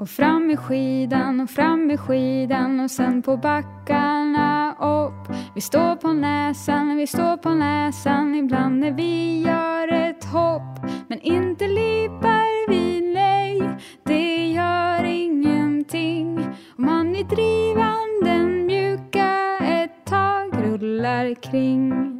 Och fram med skidan och fram med skidan och sen på backarna upp. Vi står på näsan, vi står på näsan ibland när vi gör ett hopp. Men inte lipar vi, nej, det gör ingenting. Om man i drivande, mjuka ett tag rullar kring.